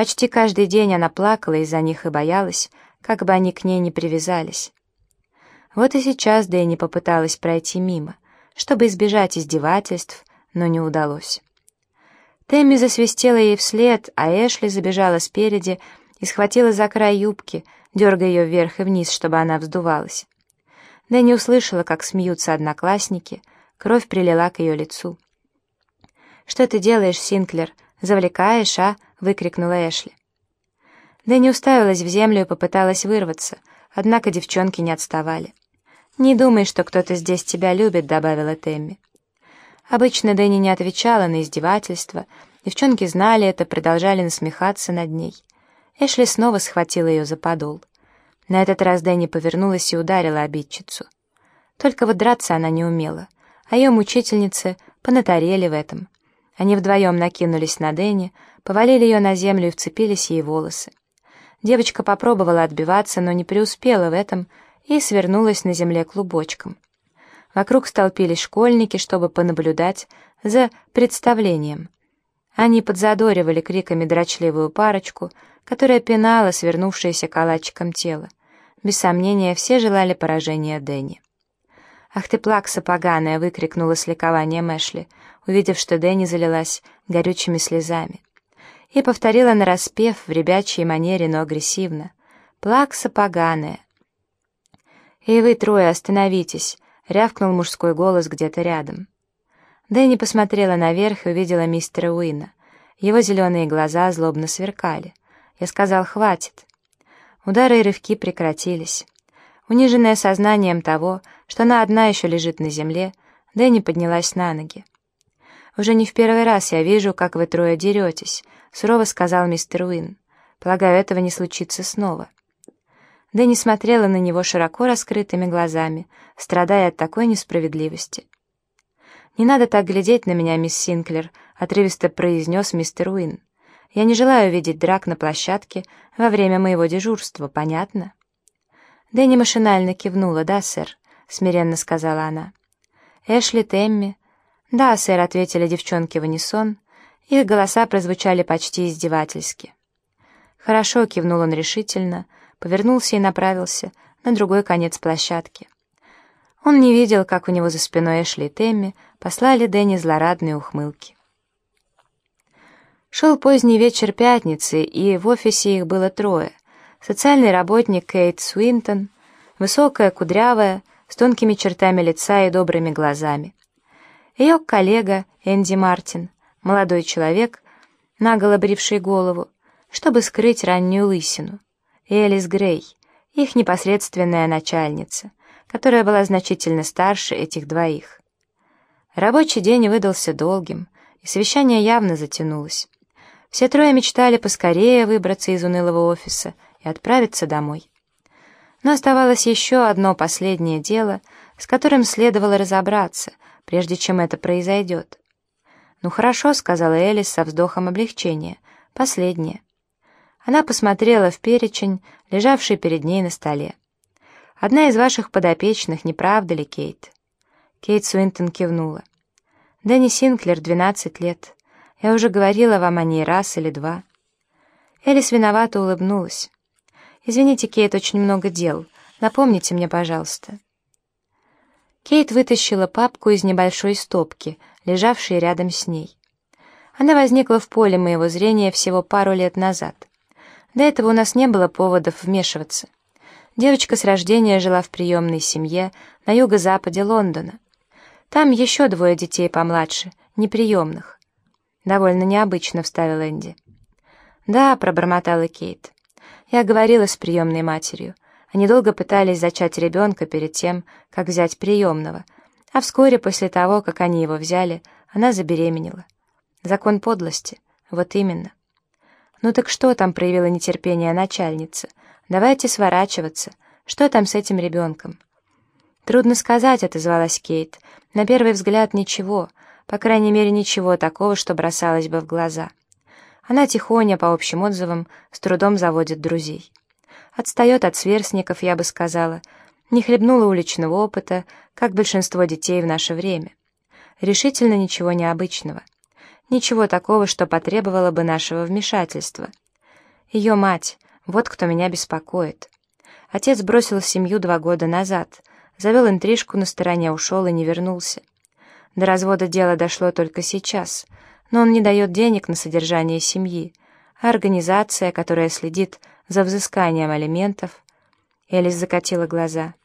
Почти каждый день она плакала из-за них и боялась, как бы они к ней не привязались. Вот и сейчас Дэнни попыталась пройти мимо, чтобы избежать издевательств, но не удалось. Тэмми засвистела ей вслед, а Эшли забежала спереди и схватила за край юбки, дергая ее вверх и вниз, чтобы она вздувалась. Дэнни услышала, как смеются одноклассники, кровь прилила к ее лицу. «Что ты делаешь, Синклер? Завлекаешь, а?» — выкрикнула Эшли. Дэнни уставилась в землю и попыталась вырваться, однако девчонки не отставали. «Не думай, что кто-то здесь тебя любит», — добавила Тэмми. Обычно Дэнни не отвечала на издевательства, девчонки знали это, продолжали насмехаться над ней. Эшли снова схватила ее за подол. На этот раз Дэнни повернулась и ударила обидчицу. Только вот драться она не умела, а ее мучительницы понатарели в этом. Они вдвоем накинулись на Дэнни, повалили ее на землю и вцепились ей в волосы. Девочка попробовала отбиваться, но не преуспела в этом и свернулась на земле клубочком. Вокруг столпились школьники, чтобы понаблюдать за представлением. Они подзадоривали криками дрочливую парочку, которая пинала свернувшееся калачиком тело. Без сомнения, все желали поражения Дэнни. «Ах ты, плакса поганая!» — выкрикнула с ликованием Эшли, увидев, что Дэнни залилась горючими слезами. И повторила нараспев в ребячьей манере, но агрессивно. «Плакса поганая!» «И вы трое остановитесь!» рявкнул мужской голос где-то рядом. Дэнни посмотрела наверх и увидела мистера Уина. Его зеленые глаза злобно сверкали. Я сказал «хватит». Удары и рывки прекратились. Униженная сознанием того, что она одна еще лежит на земле, Дэнни поднялась на ноги. «Уже не в первый раз я вижу, как вы трое деретесь», — сурово сказал мистер Уин. «Полагаю, этого не случится снова». Дэнни смотрела на него широко раскрытыми глазами, страдая от такой несправедливости. «Не надо так глядеть на меня, мисс Синклер», — отрывисто произнес мистер Уин. «Я не желаю видеть драк на площадке во время моего дежурства, понятно?» Дэнни машинально кивнула. «Да, сэр», — смиренно сказала она. «Эшли, Темми?» «Да, сэр», — ответили девчонки в унисон. Их голоса прозвучали почти издевательски. «Хорошо», — кивнул он решительно, — повернулся и направился на другой конец площадки. Он не видел, как у него за спиной Эшли и Темми послали Дэнни злорадные ухмылки. Шел поздний вечер пятницы, и в офисе их было трое. Социальный работник Кейт Суинтон, высокая, кудрявая, с тонкими чертами лица и добрыми глазами. Ее коллега Энди Мартин, молодой человек, наголо бривший голову, чтобы скрыть раннюю лысину и Элис Грей, их непосредственная начальница, которая была значительно старше этих двоих. Рабочий день выдался долгим, и совещание явно затянулось. Все трое мечтали поскорее выбраться из унылого офиса и отправиться домой. Но оставалось еще одно последнее дело, с которым следовало разобраться, прежде чем это произойдет. «Ну хорошо», — сказала Элис со вздохом облегчения, — «последнее». Она посмотрела в перечень, лежавший перед ней на столе. «Одна из ваших подопечных, не правда ли, Кейт?» Кейт Суинтон кивнула. «Дэнни Синклер, 12 лет. Я уже говорила вам о ней раз или два». Элис виновато улыбнулась. «Извините, Кейт, очень много дел. Напомните мне, пожалуйста». Кейт вытащила папку из небольшой стопки, лежавшей рядом с ней. Она возникла в поле моего зрения всего пару лет назад. До этого у нас не было поводов вмешиваться. Девочка с рождения жила в приемной семье на юго-западе Лондона. Там еще двое детей помладше, неприемных. Довольно необычно, вставил Энди. Да, пробормотала Кейт. Я говорила с приемной матерью. Они долго пытались зачать ребенка перед тем, как взять приемного, а вскоре после того, как они его взяли, она забеременела. Закон подлости. Вот именно. «Ну так что там?» — проявила нетерпение начальница. «Давайте сворачиваться. Что там с этим ребенком?» «Трудно сказать», — отозвалась Кейт. «На первый взгляд ничего. По крайней мере, ничего такого, что бросалось бы в глаза». Она тихоня, по общим отзывам, с трудом заводит друзей. Отстает от сверстников, я бы сказала. Не хлебнула уличного опыта, как большинство детей в наше время. Решительно ничего необычного. Ничего такого, что потребовало бы нашего вмешательства. Ее мать, вот кто меня беспокоит. Отец бросил семью два года назад, завел интрижку на стороне, ушел и не вернулся. До развода дело дошло только сейчас, но он не дает денег на содержание семьи, а организация, которая следит за взысканием алиментов... Элис закатила глаза —